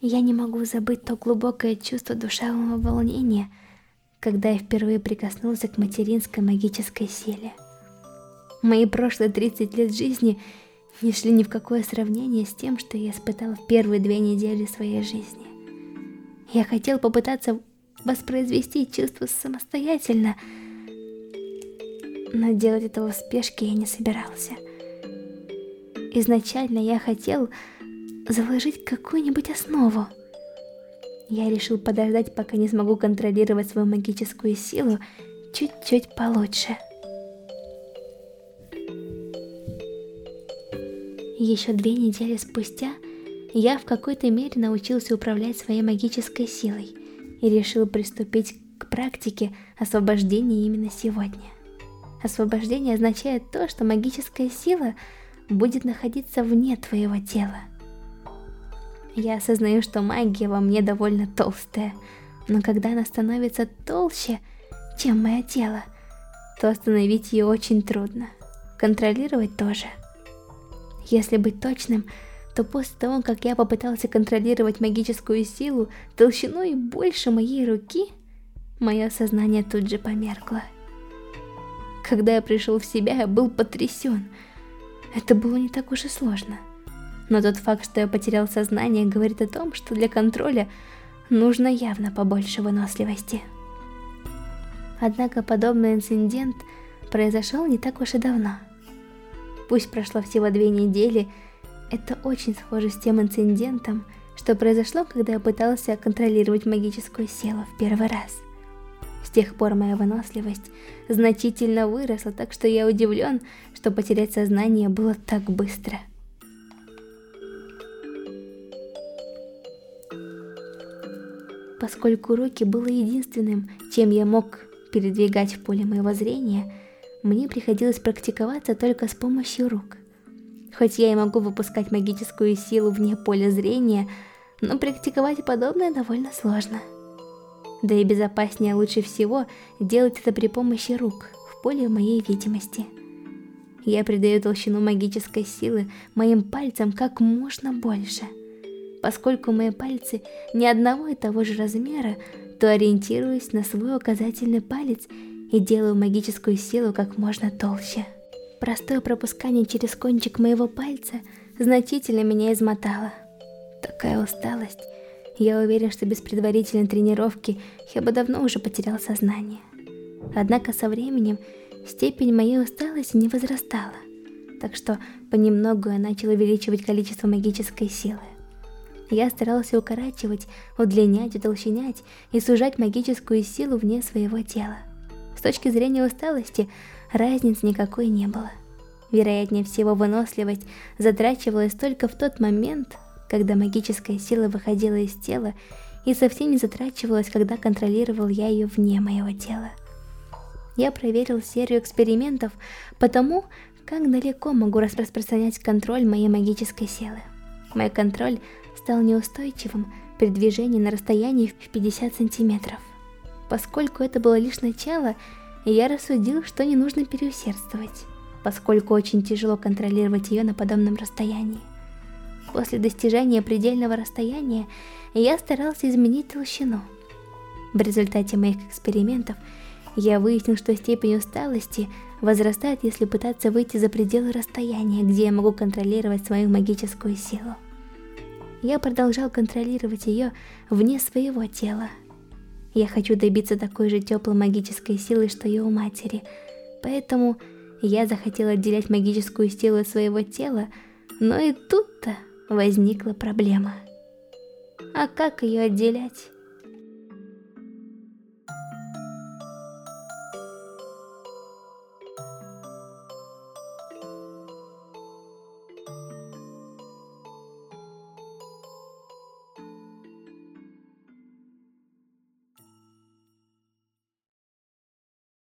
Я не могу забыть то глубокое чувство душевного волнения, когда я впервые прикоснулся к материнской магической силе. Мои прошлые 30 лет жизни не шли ни в какое сравнение с тем, что я испытал в первые две недели своей жизни. Я хотел попытаться воспроизвести чувство самостоятельно, но делать этого в спешке я не собирался. Изначально я хотел заложить какую-нибудь основу. Я решил подождать, пока не смогу контролировать свою магическую силу чуть-чуть получше. Еще две недели спустя я в какой-то мере научился управлять своей магической силой и решил приступить к практике освобождения именно сегодня. Освобождение означает то, что магическая сила будет находиться вне твоего тела. Я осознаю, что магия во мне довольно толстая, но когда она становится толще, чем мое тело, то остановить ее очень трудно. Контролировать тоже. Если быть точным, то после того, как я попытался контролировать магическую силу толщиной больше моей руки, мое сознание тут же померкло. Когда я пришел в себя, я был потрясен. Это было не так уж и сложно. Но тот факт, что я потерял сознание, говорит о том, что для контроля нужно явно побольше выносливости. Однако подобный инцидент произошел не так уж и давно. Пусть прошло всего две недели, это очень схоже с тем инцидентом, что произошло, когда я пытался контролировать магическую силу в первый раз. С тех пор моя выносливость значительно выросла, так что я удивлен, что потерять сознание было так быстро. Поскольку руки было единственным, чем я мог передвигать в поле моего зрения, мне приходилось практиковаться только с помощью рук. Хоть я и могу выпускать магическую силу вне поля зрения, но практиковать подобное довольно сложно. Да и безопаснее лучше всего делать это при помощи рук, в поле моей видимости. Я придаю толщину магической силы моим пальцам как можно больше. Поскольку мои пальцы не одного и того же размера, то ориентируюсь на свой указательный палец и делаю магическую силу как можно толще. Простое пропускание через кончик моего пальца значительно меня измотало. Такая усталость. Я уверен, что без предварительной тренировки я бы давно уже потерял сознание. Однако со временем степень моей усталости не возрастала, так что понемногу я начал увеличивать количество магической силы. Я старался укорачивать, удлинять, утолщинять и сужать магическую силу вне своего тела. С точки зрения усталости, разницы никакой не было. Вероятнее всего, выносливость затрачивалась только в тот момент, когда магическая сила выходила из тела и совсем не затрачивалась, когда контролировал я ее вне моего тела. Я проверил серию экспериментов по тому, как далеко могу распространять контроль моей магической силы. Мой контроль стал неустойчивым при движении на расстоянии в 50 сантиметров. Поскольку это было лишь начало, я рассудил, что не нужно переусердствовать, поскольку очень тяжело контролировать ее на подобном расстоянии. После достижения предельного расстояния я старался изменить толщину. В результате моих экспериментов я выяснил, что степень усталости возрастает, если пытаться выйти за пределы расстояния, где я могу контролировать свою магическую силу. Я продолжал контролировать ее вне своего тела, я хочу добиться такой же теплой магической силы, что и у матери. Поэтому я захотела отделять магическую силу от своего тела, но и тут-то возникла проблема. А как ее отделять?